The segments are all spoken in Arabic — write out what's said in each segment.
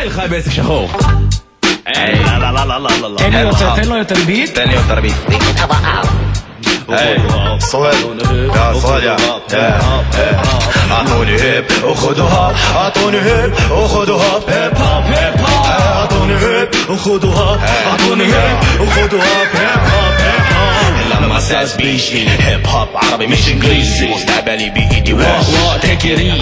ستايل خبيث شخوخ لا لا لا لا لا لا تاني يا- تاني يا تربيت تاني وتربيت إيه صوت يا صوت يا يا- يا. اعطوني هيب وخذوا هاب اعطوني هيب وخذوا هاب هيب هوب هيب هوب اعطوني هيب وخذوا هاب اعطوني هيب وخذوا هاب هيب هوب هيب هوب لما أساس بيجي هيب هوب عربي مش انجليزي مستقبلي بايدي واو تيك ايزي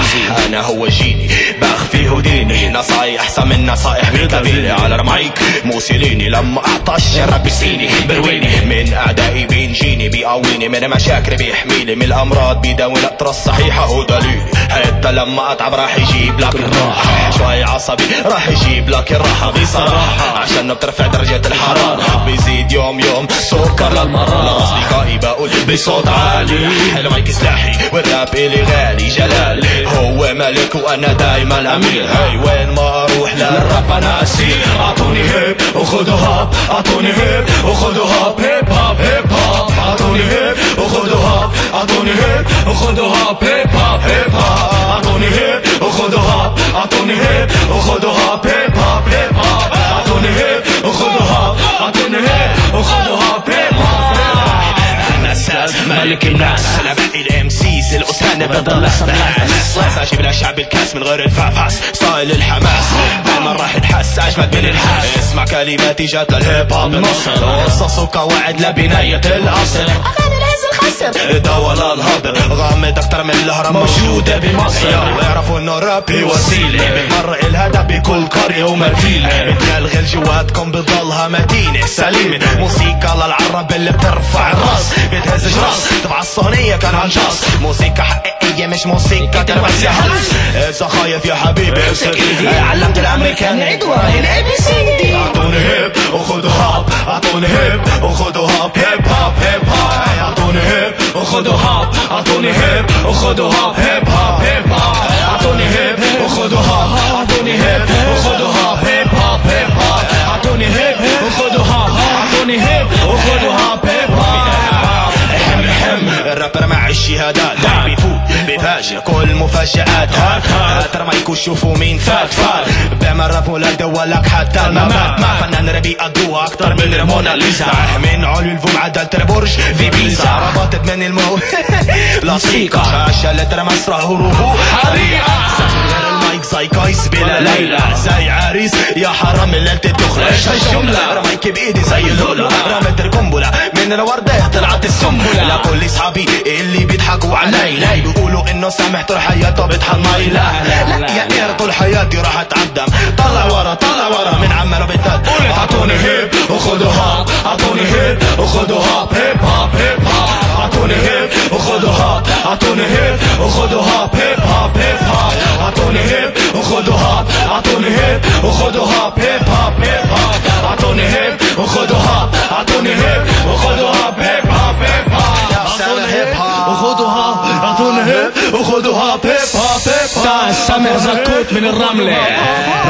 أنا هو جيني بخفي هديني نصايح أحسن من نصايح بيتابيني على المايك موسيليني لما أعطش. الرب يسيني برويني. من أعدائي بينجيني بيقويني. من مشاكل بيحميني. من الأمراض بيداوي الاقطار الصحيحة. ودليلي حتى لما أتعب راح يجيب لك الراحة. شوي عصبي راح يجيب لك الراحة. بصراحة عشان بترفع درجة الحرارة. بيزيد يوم يوم سكر للمرارة. أصدقائي بقول بصوت عالي. المايك سلاحي؟ والراب إلي غالي جلال. هو ملك وأنا دايما امير هاي وين ما أروح للراب أنا اسير أعطوني hip وخذوا hop أعطوني hip وخذوا hop. hip hop hip hop أعطوني hip وخذوا hop. أعطوني hip وخذوا hop. hip hop hip hop أعطوني hip وخذوا hop. أعطوني hip وخذوا hop. hip hop hip hop أعطوني hip وخذوا hop. أعطوني hip وخذوا hop. hip hop أنا أستاذ ملك الناس. أنا باقي الاستاذ بضل احساس أجيب للشعب الكاس من غير الفعفعس ستايل الحماس دايما راح نحس اجمد من الحاس اسمع كلماتي جات للهيب هوب النصر قصص وقواعد لبناية العصر اغاني لازم خسر دوا للهضر غامض أكتر من الهرم موجودة بمصر. يعرفوا إنه رابي وسيلة. بتمرق الهدف بكل قرية ومدينة. بتلغي جواتكم بتضلها مدينة سليمة. موسيقى للعرب اللي بترفع الراس. بتهز راس تبع الصهنية كان هالجاس موسيقى حقيقية مش موسيقى تربس يا هلس إذا خايف يا حبيبي امسك ايدي علمت الأمريكان عيد وراي الاي بي سي دي أعطوني هيب وخذوا هاب. أعطوني هيب وخذوا هاب. هيب هيب وخذوا هاب اعطوني هيب وخذوا هاب هيب هوب هيب هوب اعطوني هيب وخذوا هاب اعطوني هيب وخذوا هاب هيب هوب هيب هوب اعطوني هيب وخذوا هاب اعطوني هيب وخذوا هاب هيب هوب حم حم الرابر مع الشهادات بيفوت بيفاجئ كل مفاجآت. هات هات رميك وشوفوا مين فات فات. بيعمل راب ولا دولك حتى الممات مع فنان ربي قدوها أكتر من موناليزا من علو الفوم عدلت البرج في بيزا ربطت من المو. لصيقة شاشة لتر مسرح هروبه حريقة المايك زي قيس بلا ليلى زي عريس. يا حرام اللي انت تخلق إيش هالجملة رميك بإيدي زي لولا. رمت القنبلة من الوردة طلعت السنبلة. لكل أصحابي اللي بيضحكوا علي لا بيقولوا إنه سامح طول حياته بيتحني لا لا يا قير طول حياتي راح أتعدم. طلع ورا طلع ورا. من عمال بتد أعطوني هيب اعطوني هيب وخذوا هاب هيب هيب هوب اعطوني هيب وخذوا هاب اعطوني هيب وخذوا هاب هيب هوب هيب هوب اعطوني هيب وخذوا هاب اعطوني هيب وخذوا هاب هيب هوب هيب هوب اعطوني هيب وخذوا هاب اعطوني هيب وخذوا هاب هيب هوب هيب هوب اعطوني هيب وخذوا هاب اعطوني هيب وخذوا هاب هيب هوب هيب سامر زكوت من الرملة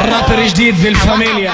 رابر جديد في الفاميليا